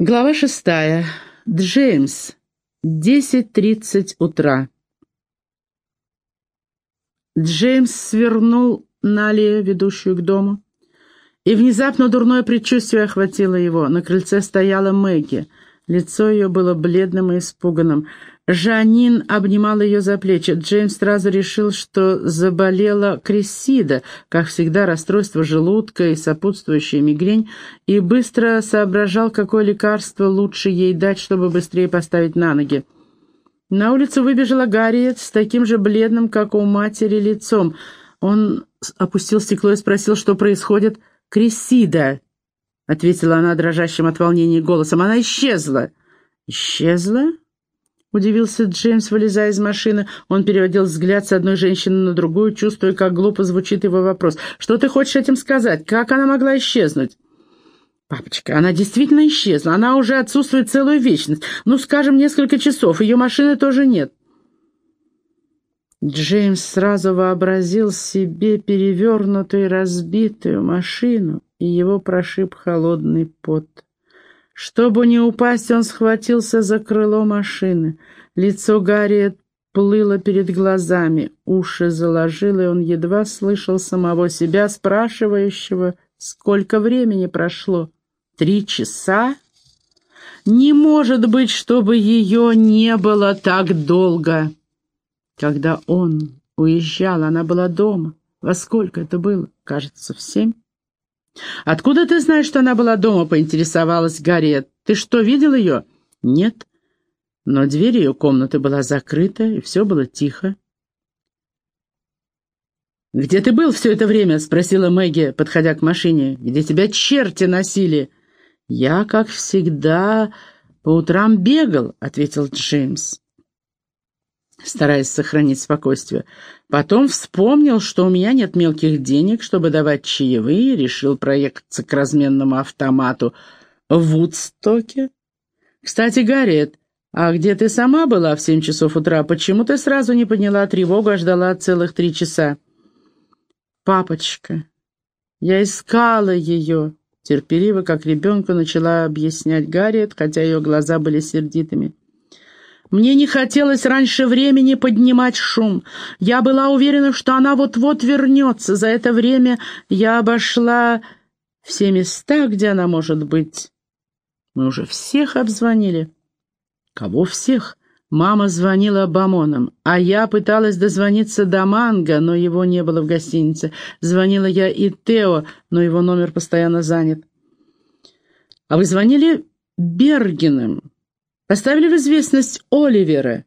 Глава шестая. Джеймс. 10.30 утра. Джеймс свернул на аллею, ведущую к дому, и внезапно дурное предчувствие охватило его. На крыльце стояла Мэгги. Лицо ее было бледным и испуганным. Жанин обнимал ее за плечи. Джеймс сразу решил, что заболела Крессида, как всегда расстройство желудка и сопутствующая мигрень, и быстро соображал, какое лекарство лучше ей дать, чтобы быстрее поставить на ноги. На улицу выбежала Гарриет с таким же бледным, как у матери, лицом. Он опустил стекло и спросил, что происходит. «Крессида!» — ответила она дрожащим от волнения голосом. «Она исчезла!» «Исчезла?» Удивился Джеймс, вылезая из машины. Он переводил взгляд с одной женщины на другую, чувствуя, как глупо звучит его вопрос. «Что ты хочешь этим сказать? Как она могла исчезнуть?» «Папочка, она действительно исчезла. Она уже отсутствует целую вечность. Ну, скажем, несколько часов. Ее машины тоже нет». Джеймс сразу вообразил себе перевернутую разбитую машину, и его прошиб холодный пот. Чтобы не упасть, он схватился за крыло машины. Лицо Гарри плыло перед глазами, уши заложило, и он едва слышал самого себя, спрашивающего, сколько времени прошло. Три часа? Не может быть, чтобы ее не было так долго. Когда он уезжал, она была дома. Во сколько это было? Кажется, в семь. «Откуда ты знаешь, что она была дома?» — поинтересовалась Гарриет. «Ты что, видел ее?» «Нет». Но дверь ее комнаты была закрыта, и все было тихо. «Где ты был все это время?» — спросила Мэгги, подходя к машине. «Где тебя черти носили?» «Я, как всегда, по утрам бегал», — ответил Джеймс стараясь сохранить спокойствие. Потом вспомнил, что у меня нет мелких денег, чтобы давать чаевые, решил проехаться к разменному автомату в Вудстоке. Кстати, Гарриет, а где ты сама была в семь часов утра? Почему ты сразу не подняла тревогу, а ждала целых три часа? Папочка, я искала ее, терпеливо, как ребенку, начала объяснять Гарриет, хотя ее глаза были сердитыми. Мне не хотелось раньше времени поднимать шум. Я была уверена, что она вот-вот вернется. За это время я обошла все места, где она может быть. Мы уже всех обзвонили. Кого всех? Мама звонила Бамонам, а я пыталась дозвониться до Манго, но его не было в гостинице. Звонила я и Тео, но его номер постоянно занят. А вы звонили Бергиным? Поставили в известность Оливера?»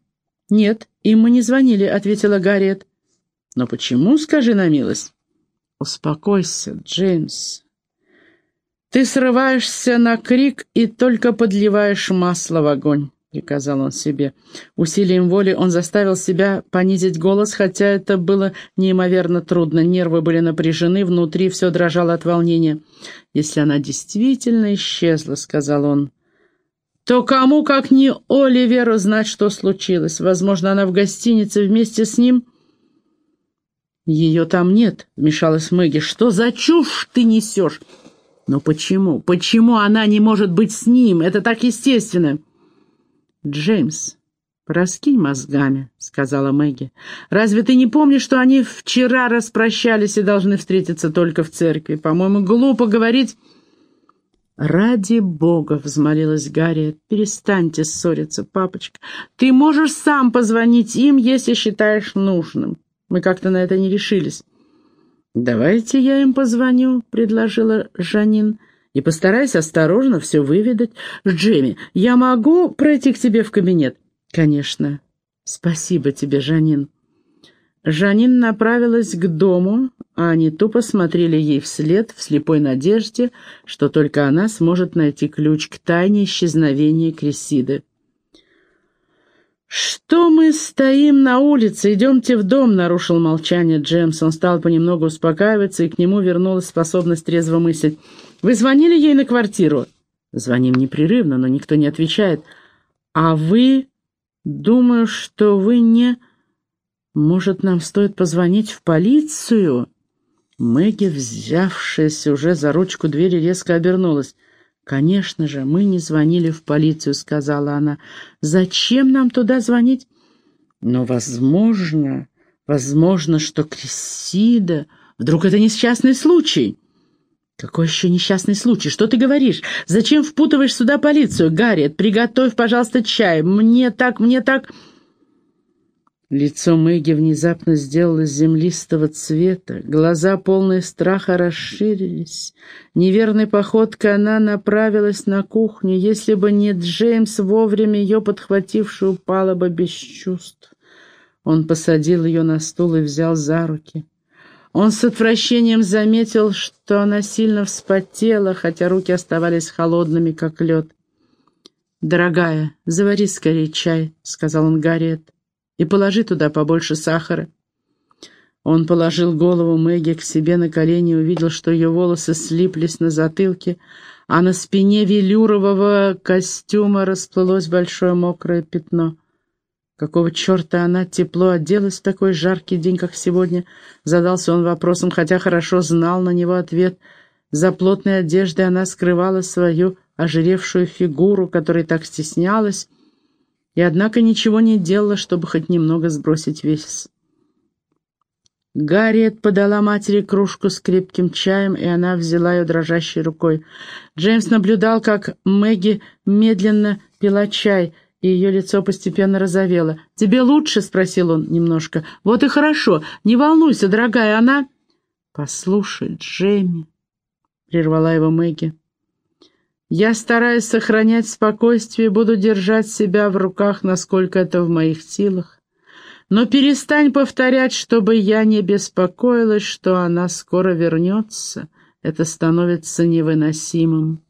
«Нет, им мы не звонили», — ответила Гарриет. «Но почему, скажи на милость?» «Успокойся, Джеймс. Ты срываешься на крик и только подливаешь масло в огонь», — приказал он себе. Усилием воли он заставил себя понизить голос, хотя это было неимоверно трудно. Нервы были напряжены, внутри все дрожало от волнения. «Если она действительно исчезла», — сказал он, то кому, как не Оливеру, знать, что случилось? Возможно, она в гостинице вместе с ним? Ее там нет, вмешалась Мэгги. Что за чушь ты несешь? Но почему? Почему она не может быть с ним? Это так естественно. Джеймс, «Раскинь мозгами», — сказала Мэгги. «Разве ты не помнишь, что они вчера распрощались и должны встретиться только в церкви? По-моему, глупо говорить...» «Ради бога!» — взмолилась Гарри. «Перестаньте ссориться, папочка. Ты можешь сам позвонить им, если считаешь нужным. Мы как-то на это не решились». «Давайте я им позвоню», — предложила Жанин. «И постарайся осторожно все выведать. Джемми, я могу пройти к тебе в кабинет?» «Конечно. Спасибо тебе, Жанин». Жанин направилась к дому, а они тупо смотрели ей вслед в слепой надежде, что только она сможет найти ключ к тайне исчезновения Кресиды. «Что мы стоим на улице? Идемте в дом», — нарушил молчание Джемс. Он стал понемногу успокаиваться, и к нему вернулась способность трезво мыслить. «Вы звонили ей на квартиру?» «Звоним непрерывно, но никто не отвечает. А вы...» «Думаю, что вы не...» «Может, нам стоит позвонить в полицию?» Мэгги, взявшаяся уже за ручку двери, резко обернулась. «Конечно же, мы не звонили в полицию», — сказала она. «Зачем нам туда звонить?» «Но, возможно, возможно, что Крессида... Вдруг это несчастный случай?» «Какой еще несчастный случай? Что ты говоришь? Зачем впутываешь сюда полицию? Гарриет, приготовь, пожалуйста, чай. Мне так, мне так...» Лицо Мэгги внезапно сделалось землистого цвета, глаза, полные страха, расширились. Неверной походкой она направилась на кухню. Если бы не Джеймс, вовремя ее подхвативший, упала бы без чувств. Он посадил ее на стул и взял за руки. Он с отвращением заметил, что она сильно вспотела, хотя руки оставались холодными, как лед. «Дорогая, завари скорее чай», — сказал он Гарриет и положи туда побольше сахара». Он положил голову Мэгги к себе на колени и увидел, что ее волосы слиплись на затылке, а на спине велюрового костюма расплылось большое мокрое пятно. Какого черта она тепло оделась в такой жаркий день, как сегодня? Задался он вопросом, хотя хорошо знал на него ответ. За плотной одеждой она скрывала свою ожиревшую фигуру, которой так стеснялась, и однако ничего не делала, чтобы хоть немного сбросить вес. Гарриет подала матери кружку с крепким чаем, и она взяла ее дрожащей рукой. Джеймс наблюдал, как Мэгги медленно пила чай, и ее лицо постепенно розовело. «Тебе лучше?» — спросил он немножко. «Вот и хорошо. Не волнуйся, дорогая, она...» «Послушай, Джейми», — прервала его Мэгги. Я стараюсь сохранять спокойствие, буду держать себя в руках, насколько это в моих силах. Но перестань повторять, чтобы я не беспокоилась, что она скоро вернется. Это становится невыносимым.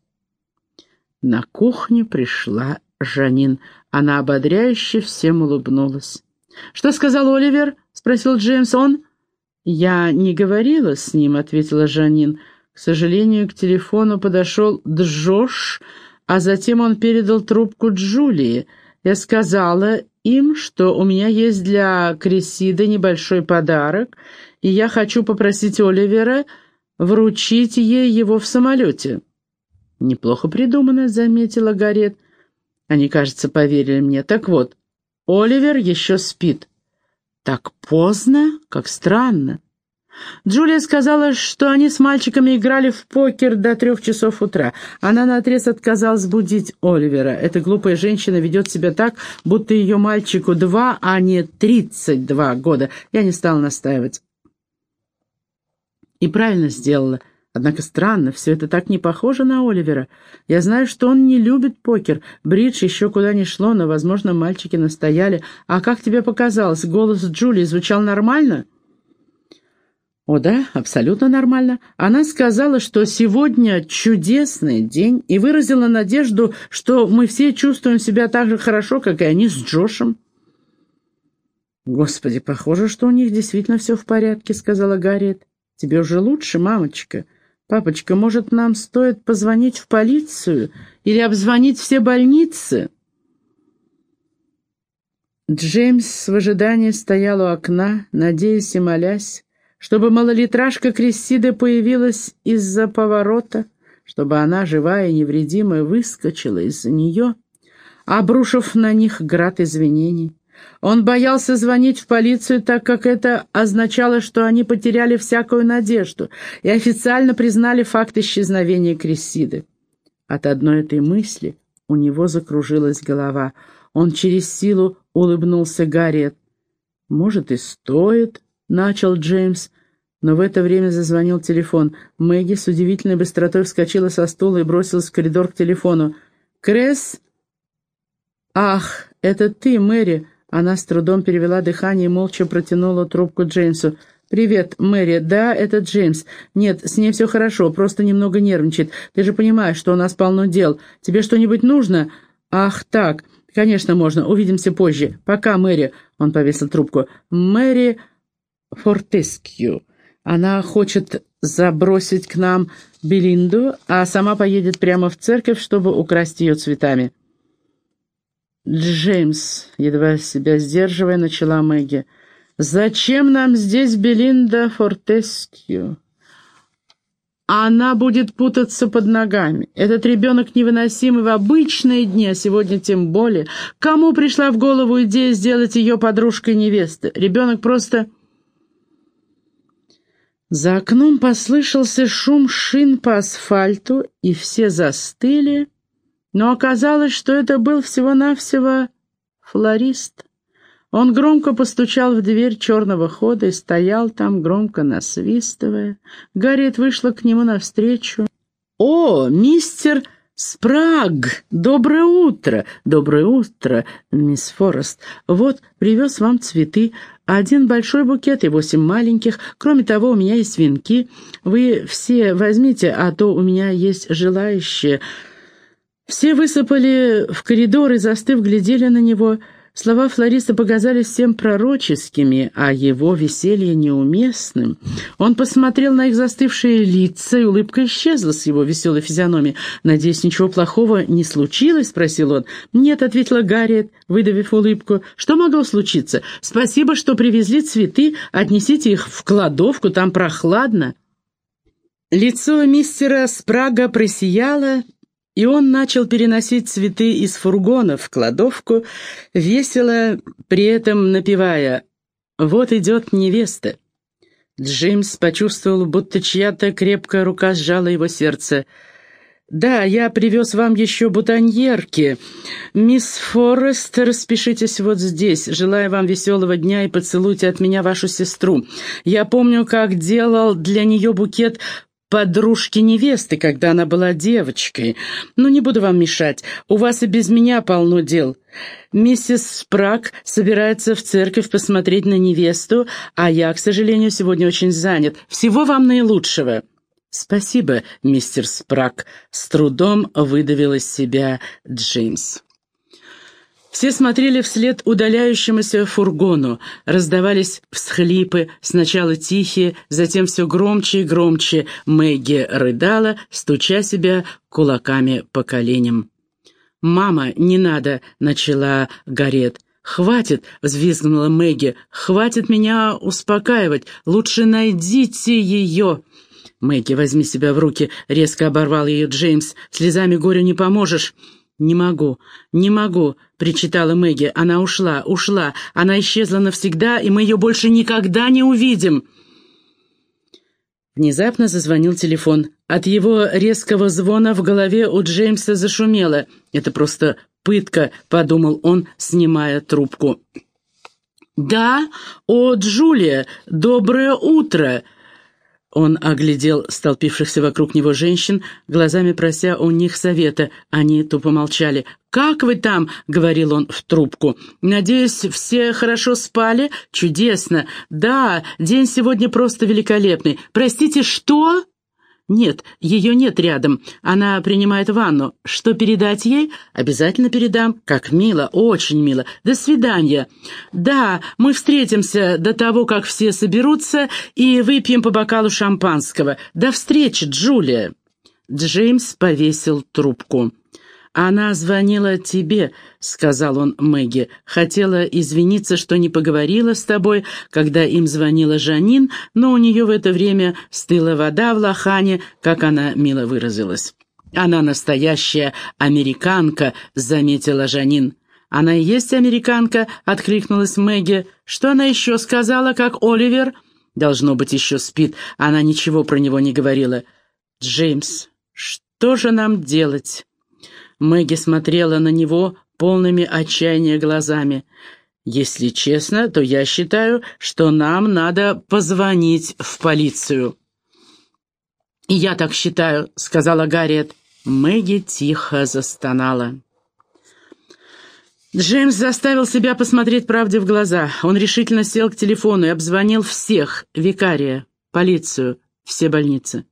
На кухню пришла Жанин. Она ободряюще всем улыбнулась. «Что сказал Оливер?» — спросил Джеймс. «Он?» «Я не говорила с ним», — ответила Жанин. К сожалению, к телефону подошел Джош, а затем он передал трубку Джулии. Я сказала им, что у меня есть для Крисида небольшой подарок, и я хочу попросить Оливера вручить ей его в самолете. «Неплохо придумано», — заметила Гарет. Они, кажется, поверили мне. Так вот, Оливер еще спит. Так поздно? Как странно. Джулия сказала, что они с мальчиками играли в покер до трех часов утра. Она наотрез отказалась будить Оливера. Эта глупая женщина ведет себя так, будто ее мальчику два, а не тридцать два года. Я не стала настаивать. И правильно сделала. Однако странно, все это так не похоже на Оливера. Я знаю, что он не любит покер. Бридж еще куда ни шло, но, возможно, мальчики настояли. А как тебе показалось, голос Джулии звучал нормально?» «О да, абсолютно нормально. Она сказала, что сегодня чудесный день и выразила надежду, что мы все чувствуем себя так же хорошо, как и они с Джошем». «Господи, похоже, что у них действительно все в порядке», — сказала Гарриет. «Тебе уже лучше, мамочка? Папочка, может, нам стоит позвонить в полицию или обзвонить все больницы?» Джеймс в ожидании стоял у окна, надеясь и молясь, чтобы малолитражка Крессиды появилась из-за поворота, чтобы она, живая и невредимая, выскочила из-за нее, обрушив на них град извинений. Он боялся звонить в полицию, так как это означало, что они потеряли всякую надежду и официально признали факт исчезновения Крессиды. От одной этой мысли у него закружилась голова. Он через силу улыбнулся Гарриет. «Может, и стоит — начал Джеймс. Но в это время зазвонил телефон. Мэгги с удивительной быстротой вскочила со стула и бросилась в коридор к телефону. «Кресс?» «Ах, это ты, Мэри!» Она с трудом перевела дыхание и молча протянула трубку Джеймсу. «Привет, Мэри. Да, это Джеймс. Нет, с ней все хорошо, просто немного нервничает. Ты же понимаешь, что у нас полно дел. Тебе что-нибудь нужно?» «Ах, так. Конечно, можно. Увидимся позже. Пока, Мэри». Он повесил трубку. «Мэри...» Фортескью. Она хочет забросить к нам Белинду, а сама поедет прямо в церковь, чтобы украсть ее цветами. «Джеймс», — едва себя сдерживая, начала Мэгги, — «зачем нам здесь Белинда Фортескью?» она будет путаться под ногами. Этот ребенок невыносимый в обычные дни, а сегодня тем более. Кому пришла в голову идея сделать ее подружкой невесты? Ребенок просто... За окном послышался шум шин по асфальту, и все застыли, но оказалось, что это был всего-навсего флорист. Он громко постучал в дверь черного хода и стоял там, громко насвистывая. Гарриет вышла к нему навстречу. «О, мистер Спраг! Доброе утро! Доброе утро, мисс Форест! Вот, привез вам цветы. Один большой букет и восемь маленьких. Кроме того, у меня есть венки. Вы все возьмите, а то у меня есть желающие». Все высыпали в коридор и, застыв, глядели на него – Слова Флориса показались всем пророческими, а его веселье неуместным. Он посмотрел на их застывшие лица, и улыбка исчезла с его веселой физиономии. «Надеюсь, ничего плохого не случилось?» — спросил он. «Нет», — ответила Гарриет, выдавив улыбку. «Что могло случиться? Спасибо, что привезли цветы. Отнесите их в кладовку, там прохладно». Лицо мистера Спрага просияло, и он начал переносить цветы из фургона в кладовку, весело при этом напевая «Вот идет невеста». Джеймс почувствовал, будто чья-то крепкая рука сжала его сердце. «Да, я привез вам еще бутоньерки. Мисс Форест, распишитесь вот здесь. Желаю вам веселого дня и поцелуйте от меня вашу сестру. Я помню, как делал для нее букет подружки невесты, когда она была девочкой. Но не буду вам мешать, у вас и без меня полно дел. Миссис Спраг собирается в церковь посмотреть на невесту, а я, к сожалению, сегодня очень занят. Всего вам наилучшего». «Спасибо, мистер Спраг», — с трудом выдавил из себя Джеймс. Все смотрели вслед удаляющемуся фургону. Раздавались всхлипы, сначала тихие, затем все громче и громче. Мэгги рыдала, стуча себя кулаками по коленям. «Мама, не надо!» — начала Гарет. «Хватит!» — взвизгнула Мэгги. «Хватит меня успокаивать! Лучше найдите ее!» «Мэгги, возьми себя в руки!» — резко оборвал ее Джеймс. «Слезами горю не поможешь!» «Не могу, не могу», — причитала Мэгги. «Она ушла, ушла. Она исчезла навсегда, и мы ее больше никогда не увидим». Внезапно зазвонил телефон. От его резкого звона в голове у Джеймса зашумело. «Это просто пытка», — подумал он, снимая трубку. «Да? О, Джулия, доброе утро!» Он оглядел столпившихся вокруг него женщин, глазами прося у них совета. Они тупо молчали. «Как вы там?» — говорил он в трубку. «Надеюсь, все хорошо спали? Чудесно! Да, день сегодня просто великолепный. Простите, что?» «Нет, ее нет рядом. Она принимает ванну. Что передать ей? Обязательно передам. Как мило, очень мило. До свидания. Да, мы встретимся до того, как все соберутся, и выпьем по бокалу шампанского. До встречи, Джулия». Джеймс повесил трубку. «Она звонила тебе», — сказал он Мэгги. «Хотела извиниться, что не поговорила с тобой, когда им звонила Жанин, но у нее в это время стыла вода в лохане, как она мило выразилась». «Она настоящая американка», — заметила Жанин. «Она и есть американка», — откликнулась Мэгги. «Что она еще сказала, как Оливер?» «Должно быть, еще спит. Она ничего про него не говорила». «Джеймс, что же нам делать?» Мэгги смотрела на него полными отчаяния глазами. «Если честно, то я считаю, что нам надо позвонить в полицию». «И я так считаю», — сказала Гарриет. Мэгги тихо застонала. Джеймс заставил себя посмотреть правде в глаза. Он решительно сел к телефону и обзвонил всех — викария, полицию, все больницы.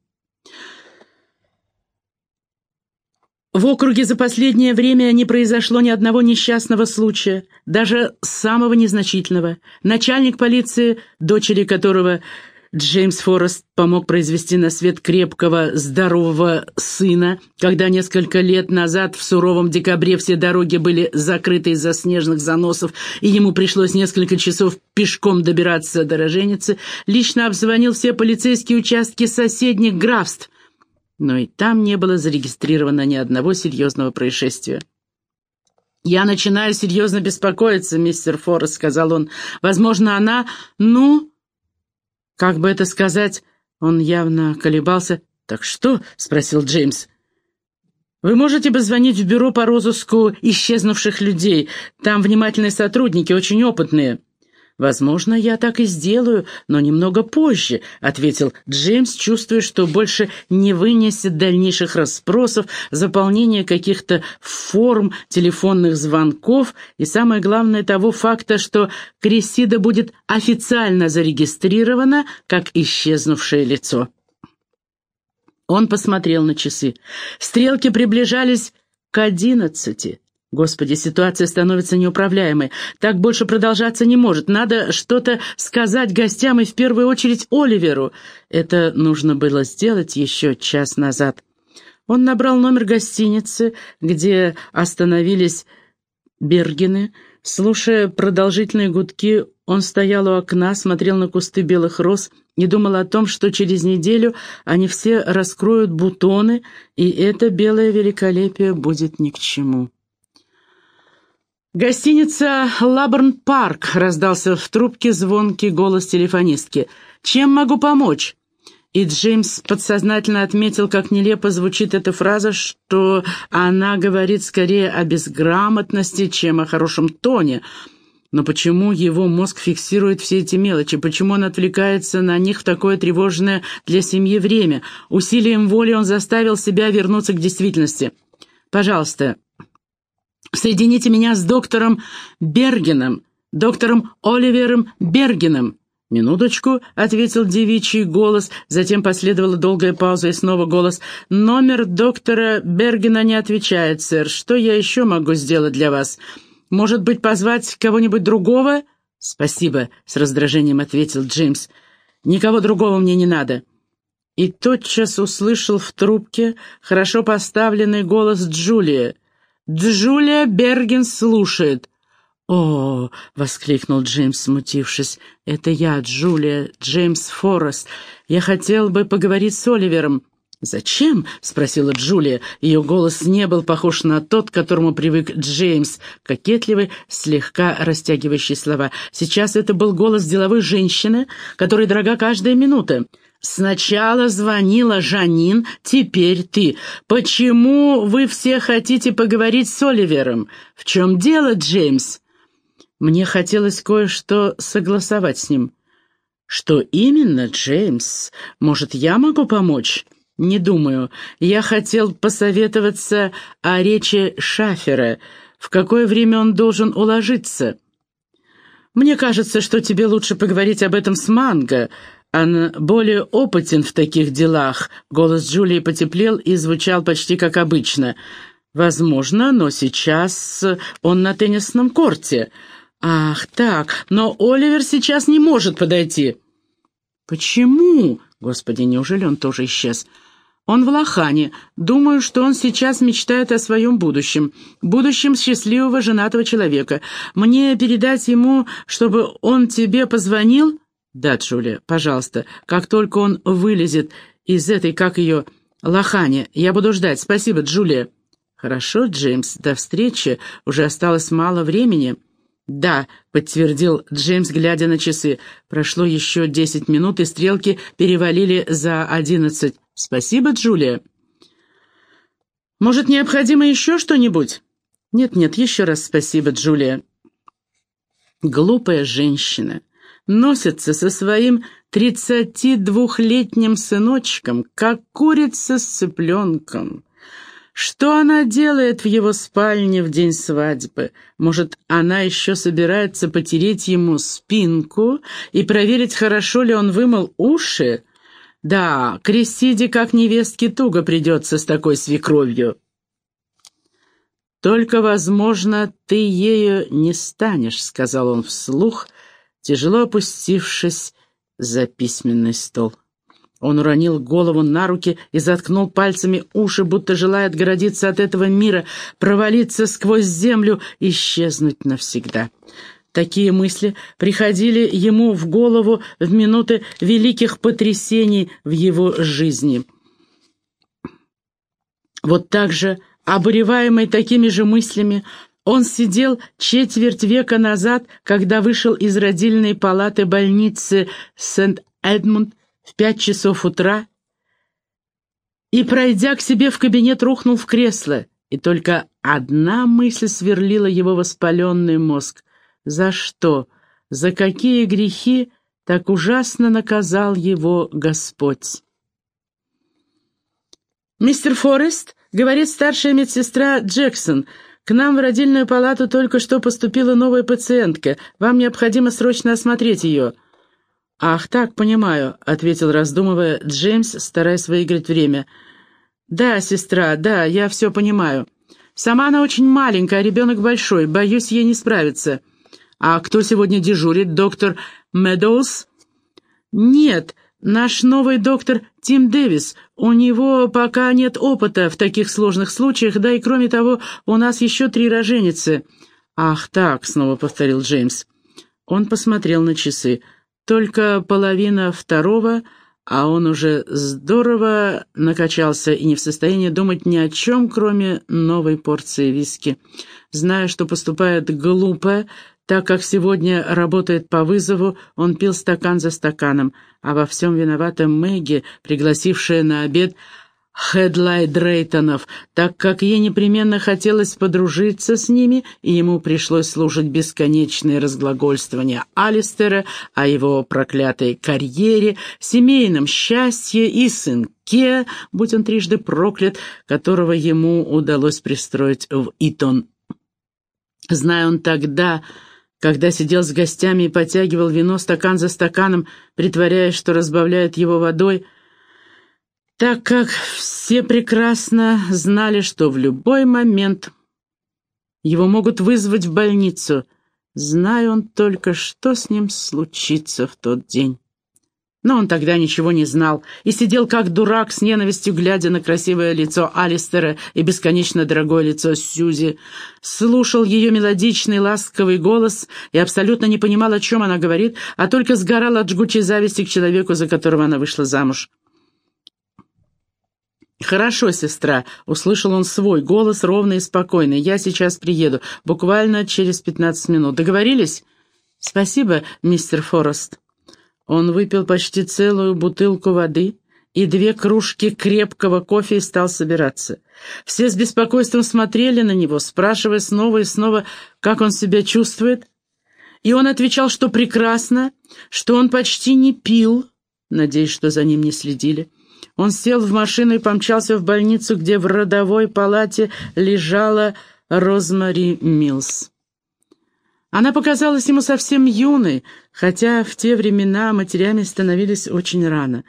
В округе за последнее время не произошло ни одного несчастного случая, даже самого незначительного. Начальник полиции, дочери которого Джеймс Форест помог произвести на свет крепкого, здорового сына, когда несколько лет назад в суровом декабре все дороги были закрыты из-за снежных заносов, и ему пришлось несколько часов пешком добираться до роженицы, лично обзвонил все полицейские участки соседних графств, но и там не было зарегистрировано ни одного серьезного происшествия. «Я начинаю серьезно беспокоиться, мистер Форрест», — сказал он. «Возможно, она... Ну...» Как бы это сказать? Он явно колебался. «Так что?» — спросил Джеймс. «Вы можете позвонить в бюро по розыску исчезнувших людей. Там внимательные сотрудники, очень опытные». «Возможно, я так и сделаю, но немного позже», — ответил Джеймс, чувствуя, что больше не вынесет дальнейших расспросов, заполнения каких-то форм, телефонных звонков и, самое главное, того факта, что Крессида будет официально зарегистрирована как исчезнувшее лицо. Он посмотрел на часы. Стрелки приближались к одиннадцати. Господи, ситуация становится неуправляемой. Так больше продолжаться не может. Надо что-то сказать гостям и в первую очередь Оливеру. Это нужно было сделать еще час назад. Он набрал номер гостиницы, где остановились Бергены. Слушая продолжительные гудки, он стоял у окна, смотрел на кусты белых роз и думал о том, что через неделю они все раскроют бутоны, и это белое великолепие будет ни к чему. «Гостиница «Лаборн Парк», — раздался в трубке звонкий голос телефонистки. «Чем могу помочь?» И Джеймс подсознательно отметил, как нелепо звучит эта фраза, что она говорит скорее о безграмотности, чем о хорошем тоне. Но почему его мозг фиксирует все эти мелочи? Почему он отвлекается на них в такое тревожное для семьи время? Усилием воли он заставил себя вернуться к действительности. «Пожалуйста, Соедините меня с доктором Бергеном, доктором Оливером Бергеном». «Минуточку», — ответил девичий голос, затем последовала долгая пауза и снова голос. «Номер доктора Бергена не отвечает, сэр. Что я еще могу сделать для вас? Может быть, позвать кого-нибудь другого?» «Спасибо», — с раздражением ответил Джеймс. «Никого другого мне не надо». И тотчас услышал в трубке хорошо поставленный голос Джулия. Джулия Берген слушает». «О!» — воскликнул Джеймс, смутившись. «Это я, Джулия, Джеймс Форест. Я хотел бы поговорить с Оливером». «Зачем?» — спросила Джулия. Ее голос не был похож на тот, к которому привык Джеймс, кокетливый, слегка растягивающий слова. Сейчас это был голос деловой женщины, которой дорога каждая минута. Сначала звонила Жанин, теперь ты. Почему вы все хотите поговорить с Оливером? В чем дело, Джеймс? Мне хотелось кое-что согласовать с ним. Что именно, Джеймс? Может, я могу помочь? Не думаю. Я хотел посоветоваться о речи Шафера. В какое время он должен уложиться? Мне кажется, что тебе лучше поговорить об этом с Манго. Он более опытен в таких делах. Голос Джулии потеплел и звучал почти как обычно. Возможно, но сейчас он на теннисном корте. Ах, так, но Оливер сейчас не может подойти. Почему? Господи, неужели он тоже исчез? Он в Лохане. Думаю, что он сейчас мечтает о своем будущем. Будущем счастливого женатого человека. Мне передать ему, чтобы он тебе позвонил?» «Да, Джулия, пожалуйста, как только он вылезет из этой, как ее, лохани, я буду ждать. Спасибо, Джулия». «Хорошо, Джеймс, до встречи. Уже осталось мало времени». «Да», — подтвердил Джеймс, глядя на часы. «Прошло еще десять минут, и стрелки перевалили за одиннадцать. Спасибо, Джулия». «Может, необходимо еще что-нибудь?» «Нет-нет, еще раз спасибо, Джулия». Глупая женщина носится со своим тридцати двухлетним сыночком, как курица с цыпленком. Что она делает в его спальне в день свадьбы? Может, она еще собирается потереть ему спинку и проверить, хорошо ли он вымыл уши? Да, Крессиде как невестке туго придется с такой свекровью. «Только, возможно, ты ею не станешь», — сказал он вслух, тяжело опустившись за письменный стол. Он уронил голову на руки и заткнул пальцами уши, будто желая отгородиться от этого мира, провалиться сквозь землю, исчезнуть навсегда. Такие мысли приходили ему в голову в минуты великих потрясений в его жизни. Вот так же, обуреваемый такими же мыслями, он сидел четверть века назад, когда вышел из родильной палаты больницы Сент-Эдмунд в пять часов утра и, пройдя к себе в кабинет, рухнул в кресло, и только одна мысль сверлила его воспаленный мозг. За что, за какие грехи так ужасно наказал его Господь? «Мистер Форест, — говорит старшая медсестра Джексон, — к нам в родильную палату только что поступила новая пациентка. Вам необходимо срочно осмотреть ее». «Ах, так, понимаю», — ответил, раздумывая Джеймс, стараясь выиграть время. «Да, сестра, да, я все понимаю. Сама она очень маленькая, а ребенок большой. Боюсь, ей не справиться». «А кто сегодня дежурит? Доктор Медоуз?» «Нет, Наш новый доктор Тим Дэвис, у него пока нет опыта в таких сложных случаях, да и кроме того, у нас еще три роженицы». «Ах так», — снова повторил Джеймс. Он посмотрел на часы. «Только половина второго, а он уже здорово накачался и не в состоянии думать ни о чем, кроме новой порции виски. Зная, что поступает глупо, так как сегодня работает по вызову, он пил стакан за стаканом, а во всем виновата Мэгги, пригласившая на обед Хедлай Дрейтонов, так как ей непременно хотелось подружиться с ними, и ему пришлось слушать бесконечные разглагольствования Алистера о его проклятой карьере, семейном счастье и сынке, будь он трижды проклят, которого ему удалось пристроить в Итон. Зная он тогда когда сидел с гостями и потягивал вино стакан за стаканом, притворяясь, что разбавляет его водой, так как все прекрасно знали, что в любой момент его могут вызвать в больницу, зная он только, что с ним случится в тот день. Но он тогда ничего не знал и сидел как дурак с ненавистью, глядя на красивое лицо Алистера и бесконечно дорогое лицо Сьюзи. Слушал ее мелодичный ласковый голос и абсолютно не понимал, о чем она говорит, а только сгорал от жгучей зависти к человеку, за которого она вышла замуж. «Хорошо, сестра», — услышал он свой голос, ровный и спокойный. «Я сейчас приеду, буквально через пятнадцать минут. Договорились?» «Спасибо, мистер Форест». Он выпил почти целую бутылку воды и две кружки крепкого кофе и стал собираться. Все с беспокойством смотрели на него, спрашивая снова и снова, как он себя чувствует. И он отвечал, что прекрасно, что он почти не пил, надеясь, что за ним не следили. Он сел в машину и помчался в больницу, где в родовой палате лежала Розмари Милс. Она показалась ему совсем юной, хотя в те времена матерями становились очень рано.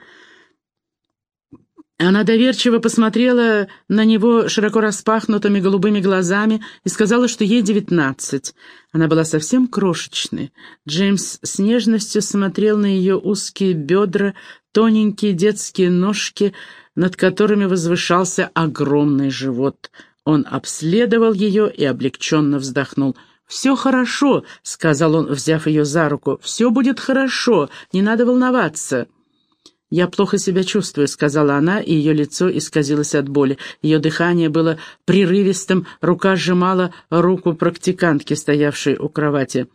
Она доверчиво посмотрела на него широко распахнутыми голубыми глазами и сказала, что ей девятнадцать. Она была совсем крошечной. Джеймс с нежностью смотрел на ее узкие бедра, тоненькие детские ножки, над которыми возвышался огромный живот. Он обследовал ее и облегченно вздохнул — «Все хорошо», — сказал он, взяв ее за руку. «Все будет хорошо, не надо волноваться». «Я плохо себя чувствую», — сказала она, и ее лицо исказилось от боли. Ее дыхание было прерывистым, рука сжимала руку практикантки, стоявшей у кровати.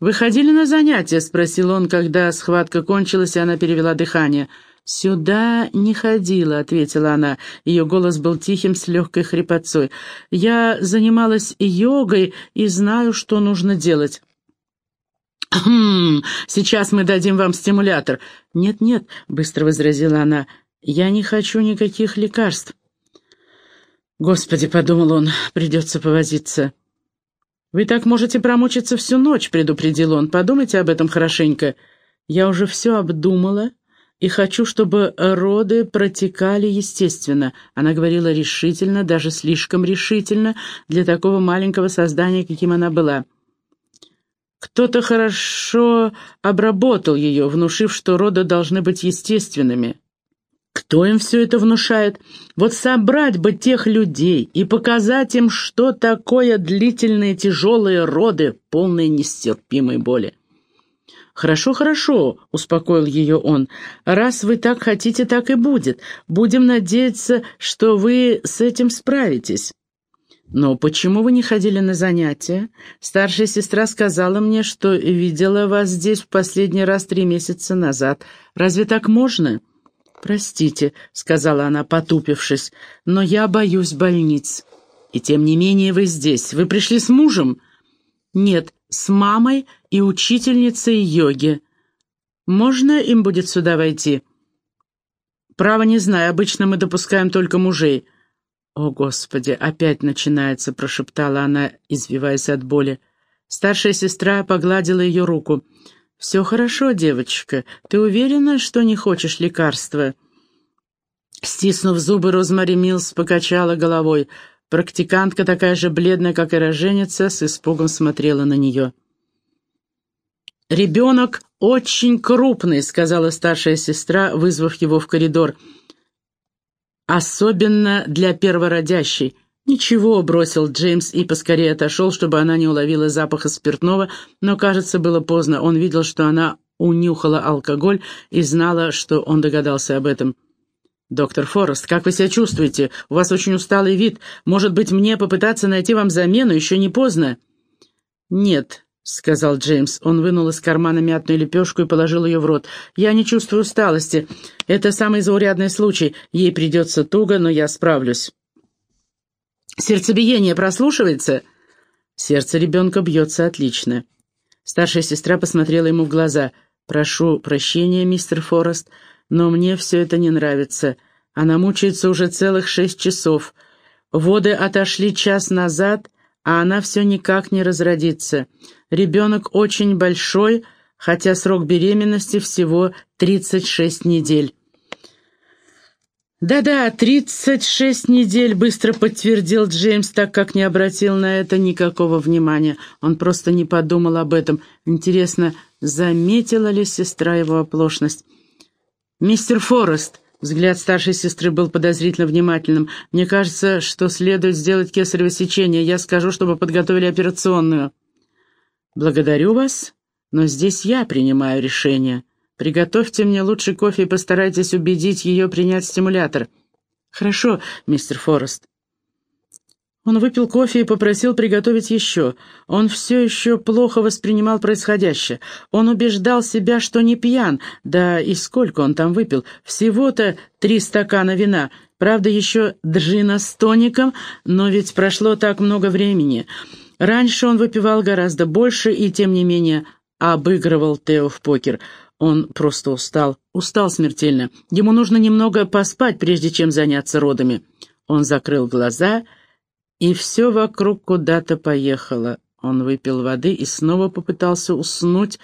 «Вы ходили на занятия?» — спросил он, когда схватка кончилась, и она перевела дыхание. «Сюда не ходила», — ответила она. Ее голос был тихим, с легкой хрипотцой. «Я занималась йогой и знаю, что нужно делать». «Хм, сейчас мы дадим вам стимулятор». «Нет-нет», — быстро возразила она, — «я не хочу никаких лекарств». «Господи», — подумал он, — «придется повозиться». «Вы так можете промучиться всю ночь», — предупредил он. «Подумайте об этом хорошенько. Я уже все обдумала и хочу, чтобы роды протекали естественно. Она говорила решительно, даже слишком решительно для такого маленького создания, каким она была. Кто-то хорошо обработал ее, внушив, что роды должны быть естественными. Кто им все это внушает? Вот собрать бы тех людей и показать им, что такое длительные тяжелые роды, полные нестерпимой боли. «Хорошо, хорошо», — успокоил ее он. «Раз вы так хотите, так и будет. Будем надеяться, что вы с этим справитесь». «Но почему вы не ходили на занятия? Старшая сестра сказала мне, что видела вас здесь в последний раз три месяца назад. Разве так можно?» «Простите», — сказала она, потупившись, — «но я боюсь больниц». «И тем не менее вы здесь. Вы пришли с мужем?» «Нет, с мамой и учительницей йоги. Можно им будет сюда войти?» «Право не знаю, обычно мы допускаем только мужей». «О, Господи, опять начинается», — прошептала она, извиваясь от боли. Старшая сестра погладила ее руку. «Все хорошо, девочка. Ты уверена, что не хочешь лекарства?» Стиснув зубы, Розмари Милс покачала головой. Практикантка, такая же бледная, как и роженица, с испугом смотрела на нее. «Ребенок очень крупный», — сказала старшая сестра, вызвав его в коридор. «Особенно для первородящей». «Ничего», — бросил Джеймс и поскорее отошел, чтобы она не уловила запаха спиртного, но, кажется, было поздно. Он видел, что она унюхала алкоголь и знала, что он догадался об этом. «Доктор Форест, как вы себя чувствуете? У вас очень усталый вид. Может быть, мне попытаться найти вам замену? Еще не поздно?» «Нет», — сказал Джеймс. Он вынул из кармана мятную лепешку и положил ее в рот. «Я не чувствую усталости. Это самый заурядный случай. Ей придется туго, но я справлюсь». «Сердцебиение прослушивается?» Сердце ребенка бьется отлично. Старшая сестра посмотрела ему в глаза. «Прошу прощения, мистер Форест, но мне все это не нравится. Она мучается уже целых шесть часов. Воды отошли час назад, а она все никак не разродится. Ребенок очень большой, хотя срок беременности всего 36 недель. «Да-да, тридцать шесть недель», — быстро подтвердил Джеймс, так как не обратил на это никакого внимания. Он просто не подумал об этом. Интересно, заметила ли сестра его оплошность? «Мистер Форест», — взгляд старшей сестры был подозрительно внимательным, «мне кажется, что следует сделать кесарево сечение. Я скажу, чтобы подготовили операционную». «Благодарю вас, но здесь я принимаю решение. Приготовьте мне лучший кофе и постарайтесь убедить ее принять стимулятор». «Хорошо, мистер Форест». Он выпил кофе и попросил приготовить еще. Он все еще плохо воспринимал происходящее. Он убеждал себя, что не пьян. Да и сколько он там выпил? Всего-то три стакана вина. Правда, еще джина с тоником, но ведь прошло так много времени. Раньше он выпивал гораздо больше и, тем не менее, обыгрывал Тео в покер. Он просто устал, устал смертельно. Ему нужно немного поспать, прежде чем заняться родами. Он закрыл глаза и и все вокруг куда-то поехало. Он выпил воды и снова попытался уснуть,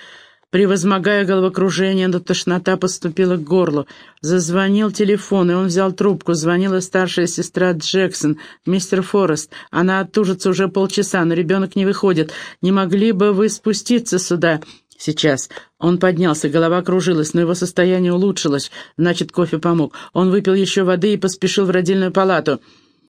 превозмогая головокружение, но тошнота поступила к горлу. Зазвонил телефон, и он взял трубку. Звонила старшая сестра Джексон, мистер Форест. Она оттужится уже полчаса, но ребенок не выходит. Не могли бы вы спуститься сюда?» «Сейчас». Он поднялся, голова кружилась, но его состояние улучшилось. Значит, кофе помог. Он выпил еще воды и поспешил в родильную палату.